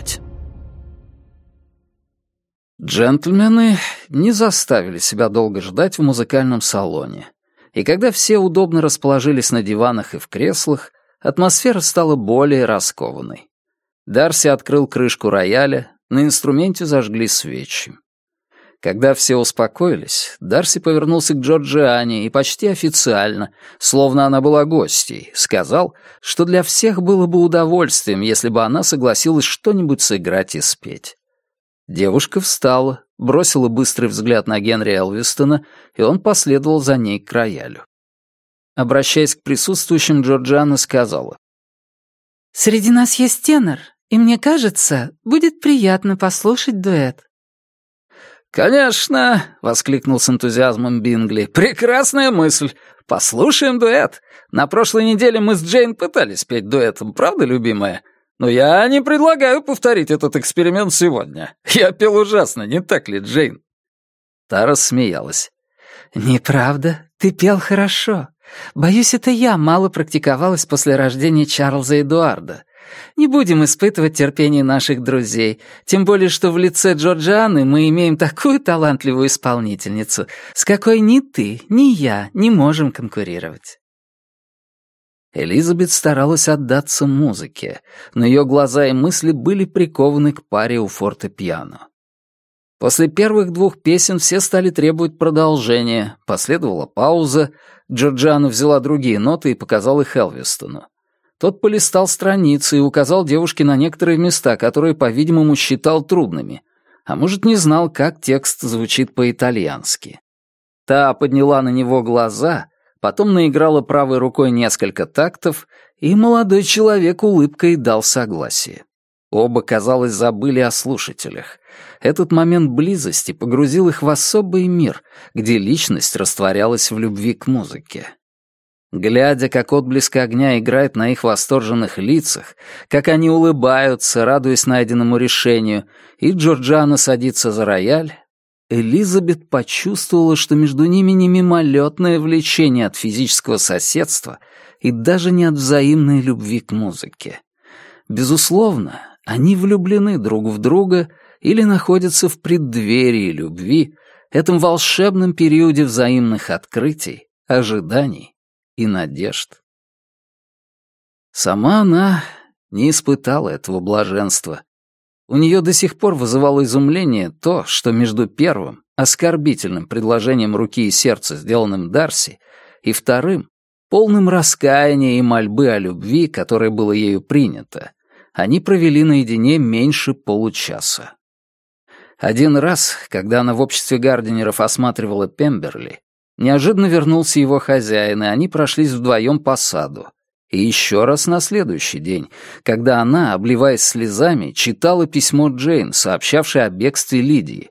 пять. Джентльмены не заставили себя долго ждать в музыкальном салоне. И когда все удобно расположились на диванах и в креслах, атмосфера стала более раскованной. Дарси открыл крышку рояля, на инструменте зажгли свечи. Когда все успокоились, Дарси повернулся к Джорджиане и почти официально, словно она была гостьей, сказал, что для всех было бы удовольствием, если бы она согласилась что-нибудь сыграть и спеть. Девушка встала, бросила быстрый взгляд на Генри Элвистона, и он последовал за ней к роялю. Обращаясь к присутствующим, Джорджиана сказала. «Среди нас есть тенор, и мне кажется, будет приятно послушать дуэт». «Конечно!» — воскликнул с энтузиазмом Бингли. «Прекрасная мысль! Послушаем дуэт! На прошлой неделе мы с Джейн пытались петь дуэтом, правда, любимая? Но я не предлагаю повторить этот эксперимент сегодня. Я пел ужасно, не так ли, Джейн?» Тара смеялась. «Неправда, ты пел хорошо. Боюсь, это я мало практиковалась после рождения Чарльза Эдуарда. Не будем испытывать терпение наших друзей, тем более что в лице Джорджианы мы имеем такую талантливую исполнительницу, с какой ни ты, ни я не можем конкурировать». Элизабет старалась отдаться музыке, но ее глаза и мысли были прикованы к паре у фортепиано. После первых двух песен все стали требовать продолжения, последовала пауза, Джорджиана взяла другие ноты и показала их Элвистону. Тот полистал страницы и указал девушке на некоторые места, которые, по-видимому, считал трудными, а может, не знал, как текст звучит по-итальянски. Та подняла на него глаза, потом наиграла правой рукой несколько тактов, и молодой человек улыбкой дал согласие. Оба, казалось, забыли о слушателях. Этот момент близости погрузил их в особый мир, где личность растворялась в любви к музыке. Глядя, как отблеск огня играет на их восторженных лицах, как они улыбаются, радуясь найденному решению, и Джорджана садится за рояль, Элизабет почувствовала, что между ними не мимолетное влечение от физического соседства и даже не от взаимной любви к музыке. Безусловно, они влюблены друг в друга или находятся в преддверии любви, этом волшебном периоде взаимных открытий, ожиданий и надежд. Сама она не испытала этого блаженства. У нее до сих пор вызывало изумление то, что между первым, оскорбительным предложением руки и сердца, сделанным Дарси, и вторым, полным раскаяния и мольбы о любви, которое было ею принято, они провели наедине меньше получаса. Один раз, когда она в обществе гардинеров осматривала Пемберли, Неожиданно вернулся его хозяин, и они прошлись вдвоем по саду. И еще раз на следующий день, когда она, обливаясь слезами, читала письмо Джейн, сообщавшее о бегстве Лидии.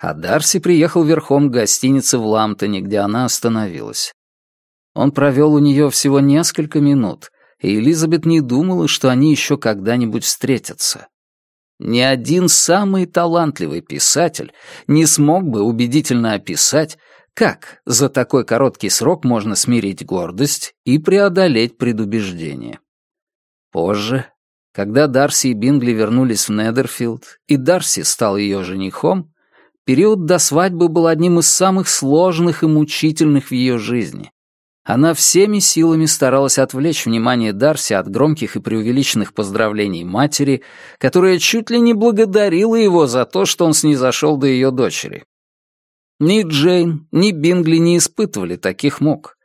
А Дарси приехал верхом к гостинице в Ламптоне, где она остановилась. Он провел у нее всего несколько минут, и Элизабет не думала, что они еще когда-нибудь встретятся. Ни один самый талантливый писатель не смог бы убедительно описать, как за такой короткий срок можно смирить гордость и преодолеть предубеждение? Позже, когда Дарси и Бингли вернулись в Недерфилд, и Дарси стал ее женихом, период до свадьбы был одним из самых сложных и мучительных в ее жизни. Она всеми силами старалась отвлечь внимание Дарси от громких и преувеличенных поздравлений матери, которая чуть ли не благодарила его за то, что он снизошел до ее дочери. Ни Джейн, ни Бингли не испытывали таких мук.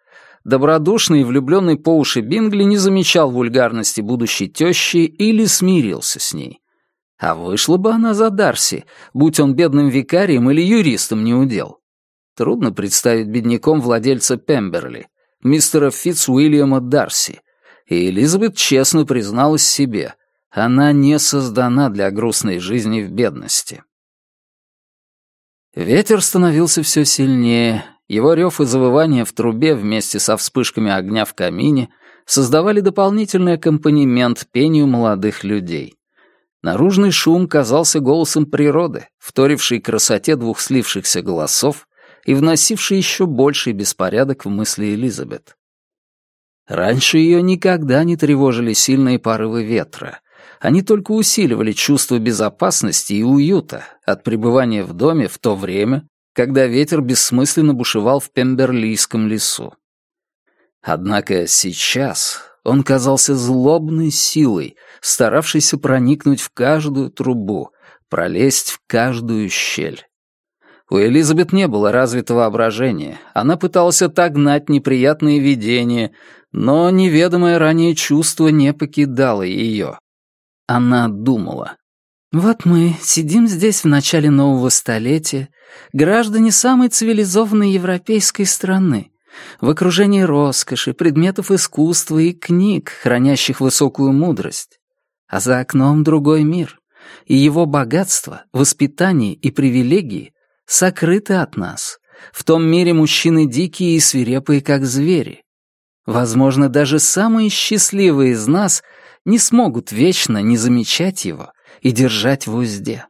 Добродушный и влюбленный по уши Бингли не замечал вульгарности будущей тещи или смирился с ней. А вышла бы она за Дарси, будь он бедным викарием или юристом не удел. Трудно представить бедняком владельца Пемберли, мистера Фитц Уильяма Дарси. И Элизабет честно призналась себе, она не создана для грустной жизни в бедности. Ветер становился все сильнее, его рев и завывание в трубе вместе со вспышками огня в камине создавали дополнительный аккомпанемент пению молодых людей. Наружный шум казался голосом природы, вторивший красоте двух слившихся голосов и вносивший еще больший беспорядок в мысли Элизабет. Раньше ее никогда не тревожили сильные порывы ветра — они только усиливали чувство безопасности и уюта от пребывания в доме в то время, когда ветер бессмысленно бушевал в Пемберлийском лесу. Однако сейчас он казался злобной силой, старавшейся проникнуть в каждую трубу, пролезть в каждую щель. У Элизабет не было развитого воображения. Она пыталась отогнать неприятные видения, но неведомое ранее чувство не покидало ее она думала. Вот мы сидим здесь в начале нового столетия, граждане самой цивилизованной европейской страны, в окружении роскоши, предметов искусства и книг, хранящих высокую мудрость. А за окном другой мир, и его богатство, воспитание и привилегии сокрыты от нас. В том мире мужчины дикие и свирепые, как звери. Возможно, даже самые счастливые из нас не смогут вечно не замечать его и держать в узде.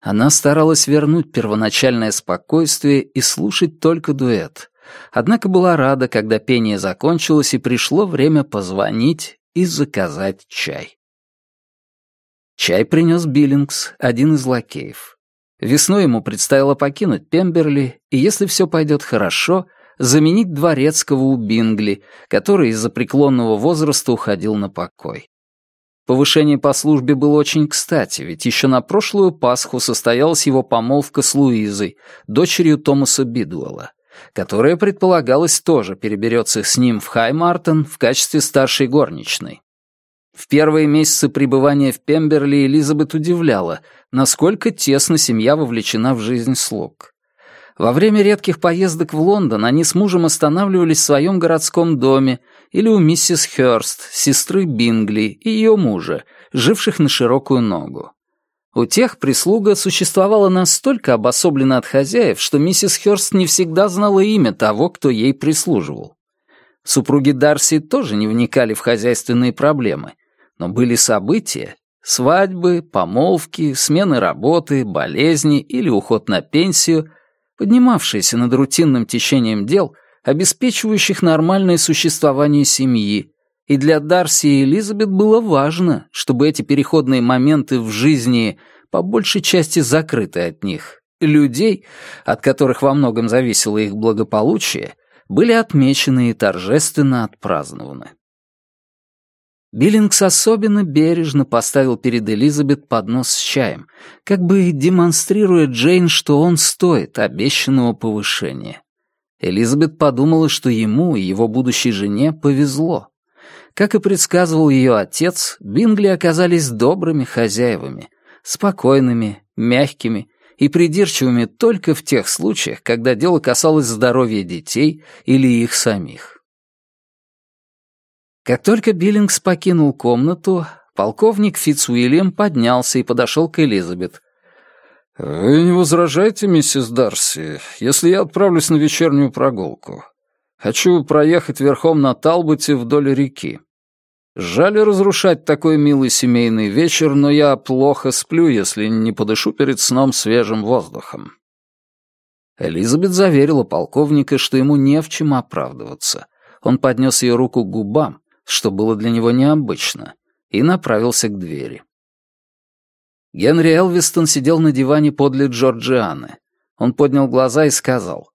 Она старалась вернуть первоначальное спокойствие и слушать только дуэт. Однако была рада, когда пение закончилось и пришло время позвонить и заказать чай. Чай принес Биллингс, один из лакеев. Весной ему предстояло покинуть Пемберли, и если все пойдет хорошо — заменить дворецкого у Бингли, который из-за преклонного возраста уходил на покой. Повышение по службе было очень кстати, ведь еще на прошлую Пасху состоялась его помолвка с Луизой, дочерью Томаса Бидуэлла, которая, предполагалось, тоже переберется с ним в Хаймартон в качестве старшей горничной. В первые месяцы пребывания в Пемберли Элизабет удивляла, насколько тесно семья вовлечена в жизнь слуг. Во время редких поездок в Лондон они с мужем останавливались в своем городском доме или у миссис Хёрст, сестры Бингли и ее мужа, живших на широкую ногу. У тех прислуга существовала настолько обособленно от хозяев, что миссис Хёрст не всегда знала имя того, кто ей прислуживал. Супруги Дарси тоже не вникали в хозяйственные проблемы, но были события, свадьбы, помолвки, смены работы, болезни или уход на пенсию — поднимавшиеся над рутинным течением дел, обеспечивающих нормальное существование семьи, и для Дарси и Элизабет было важно, чтобы эти переходные моменты в жизни, по большей части закрыты от них, людей, от которых во многом зависело их благополучие, были отмечены и торжественно отпразднованы. Биллингс особенно бережно поставил перед Элизабет поднос с чаем, как бы демонстрируя Джейн, что он стоит обещанного повышения. Элизабет подумала, что ему и его будущей жене повезло. Как и предсказывал ее отец, Бингли оказались добрыми хозяевами, спокойными, мягкими и придирчивыми только в тех случаях, когда дело касалось здоровья детей или их самих. Как только Биллингс покинул комнату, полковник Фицуильям поднялся и подошел к Элизабет. «Вы не возражаете, миссис Дарси, если я отправлюсь на вечернюю прогулку? Хочу проехать верхом на Талботе вдоль реки. Жаль разрушать такой милый семейный вечер, но я плохо сплю, если не подышу перед сном свежим воздухом». Элизабет заверила полковника, что ему не в чем оправдываться. Он поднес ее руку к губам, что было для него необычно, и направился к двери. Генри Элвистон сидел на диване подле Джорджианы. Он поднял глаза и сказал.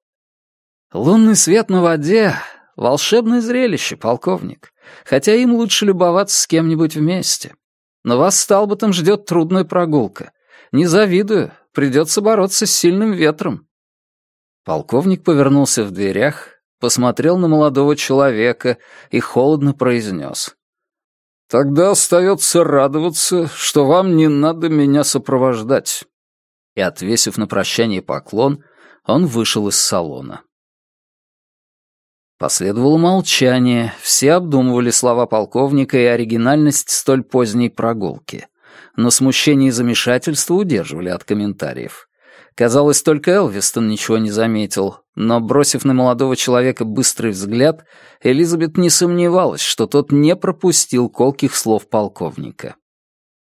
«Лунный свет на воде — волшебное зрелище, полковник, хотя им лучше любоваться с кем-нибудь вместе. Но вас стал бы там ждет трудная прогулка. Не завидую, придется бороться с сильным ветром». Полковник повернулся в дверях, посмотрел на молодого человека и холодно произнес. «Тогда остается радоваться, что вам не надо меня сопровождать». И, отвесив на прощание поклон, он вышел из салона. Последовало молчание, все обдумывали слова полковника и оригинальность столь поздней прогулки, но смущение и замешательство удерживали от комментариев. Казалось, только Элвистон ничего не заметил, но, бросив на молодого человека быстрый взгляд, Элизабет не сомневалась, что тот не пропустил колких слов полковника.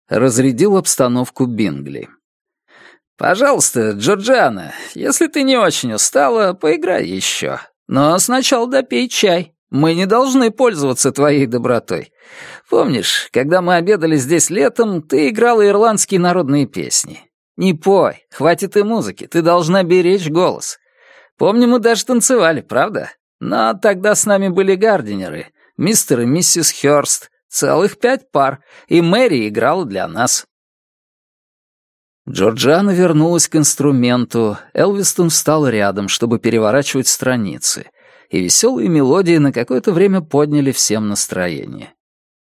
Разрядил обстановку Бингли. «Пожалуйста, Джорджиана, если ты не очень устала, поиграй еще. Но сначала допей чай. Мы не должны пользоваться твоей добротой. Помнишь, когда мы обедали здесь летом, ты играла ирландские народные песни?» Не пой, хватит и музыки, ты должна беречь голос. Помню, мы даже танцевали, правда? Но тогда с нами были гардинеры, мистер и миссис Хёрст, целых пять пар, и Мэри играла для нас». Джорджана вернулась к инструменту, Элвистон встал рядом, чтобы переворачивать страницы, и веселые мелодии на какое-то время подняли всем настроение.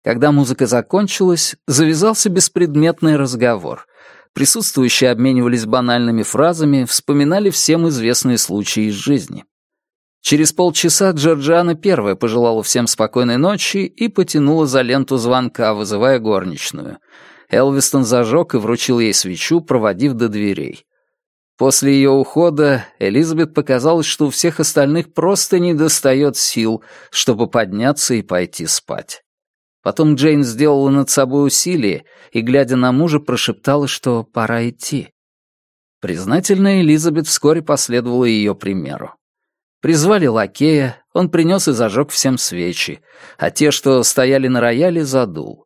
Когда музыка закончилась, завязался беспредметный разговор. Присутствующие обменивались банальными фразами, вспоминали всем известные случаи из жизни. Через полчаса Джорджиана первая пожелала всем спокойной ночи и потянула за ленту звонка, вызывая горничную. Элвистон зажег и вручил ей свечу, проводив до дверей. После ее ухода Элизабет показалось, что у всех остальных просто недостает сил, чтобы подняться и пойти спать. Потом Джейн сделала над собой усилие и, глядя на мужа, прошептала, что пора идти. Признательная Элизабет вскоре последовала ее примеру. Призвали лакея, он принес и зажег всем свечи, а те, что стояли на рояле, задул.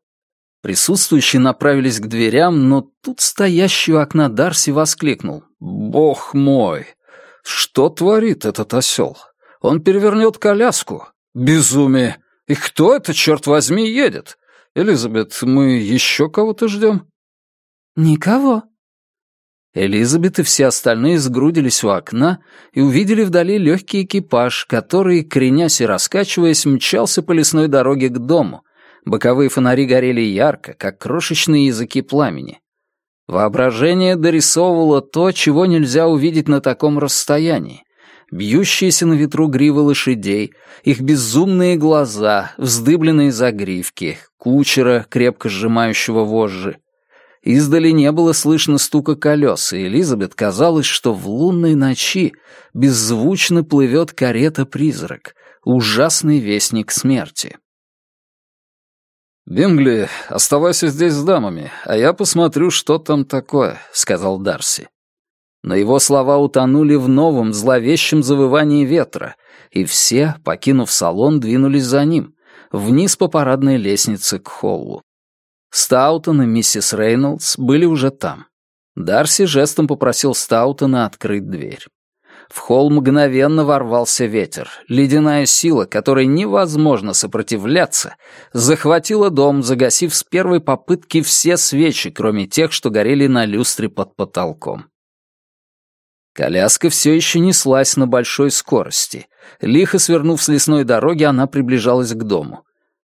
Присутствующие направились к дверям, но тут стоящий у окна Дарси воскликнул. «Бог мой! Что творит этот осел? Он перевернет коляску! Безумие! И кто это, черт возьми, едет? Элизабет, мы еще кого-то ждем?» «Никого». Элизабет и все остальные сгрудились у окна и увидели вдали легкий экипаж, который, кренясь и раскачиваясь, мчался по лесной дороге к дому. Боковые фонари горели ярко, как крошечные языки пламени. Воображение дорисовывало то, чего нельзя увидеть на таком расстоянии бьющиеся на ветру гривы лошадей, их безумные глаза, вздыбленные загривки, кучера, крепко сжимающего вожжи. Издали не было слышно стука колес, и Элизабет казалось, что в лунной ночи беззвучно плывет карета-призрак, ужасный вестник смерти. «Бингли, оставайся здесь с дамами, а я посмотрю, что там такое», — сказал Дарси но его слова утонули в новом зловещем завывании ветра, и все, покинув салон, двинулись за ним, вниз по парадной лестнице к холлу. Стаутон и миссис Рейнольдс были уже там. Дарси жестом попросил Стаутона открыть дверь. В холл мгновенно ворвался ветер. Ледяная сила, которой невозможно сопротивляться, захватила дом, загасив с первой попытки все свечи, кроме тех, что горели на люстре под потолком. Коляска все еще неслась на большой скорости. Лихо свернув с лесной дороги, она приближалась к дому.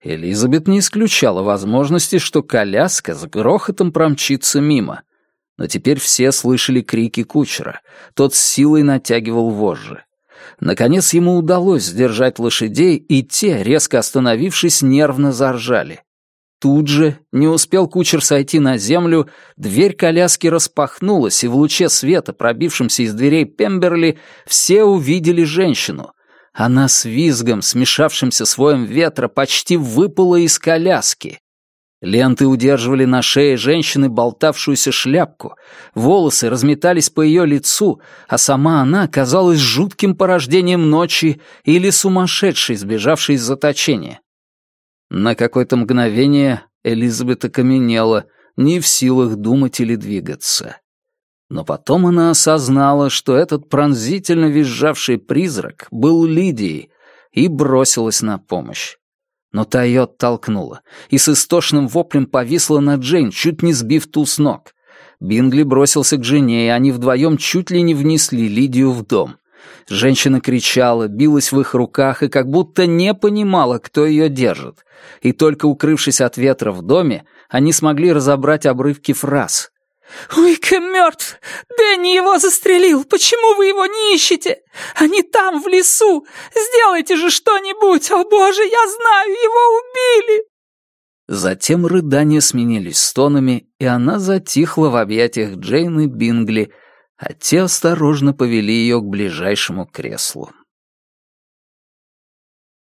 Элизабет не исключала возможности, что коляска с грохотом промчится мимо. Но теперь все слышали крики кучера. Тот с силой натягивал вожжи. Наконец ему удалось сдержать лошадей, и те, резко остановившись, нервно заржали. Тут же, не успел кучер сойти на землю, дверь коляски распахнулась, и в луче света, пробившемся из дверей Пемберли, все увидели женщину. Она с визгом, смешавшимся с воем ветра, почти выпала из коляски. Ленты удерживали на шее женщины болтавшуюся шляпку, волосы разметались по ее лицу, а сама она казалась жутким порождением ночи или сумасшедшей, сбежавшей из заточения. На какое-то мгновение Элизабет окаменела, не в силах думать или двигаться. Но потом она осознала, что этот пронзительно визжавший призрак был Лидией, и бросилась на помощь. Но та ее оттолкнула, и с истошным воплем повисла на Джейн, чуть не сбив ту с ног. Бингли бросился к жене, и они вдвоем чуть ли не внесли Лидию в дом. Женщина кричала, билась в их руках и как будто не понимала, кто ее держит. И только укрывшись от ветра в доме, они смогли разобрать обрывки фраз. «Уикэм мертв! Дэнни его застрелил! Почему вы его не ищете? Они там, в лесу! Сделайте же что-нибудь! О боже, я знаю, его убили!» Затем рыдания сменились стонами, и она затихла в объятиях Джейны Бингли — а тесто осторожно повели ее к ближайшему креслу.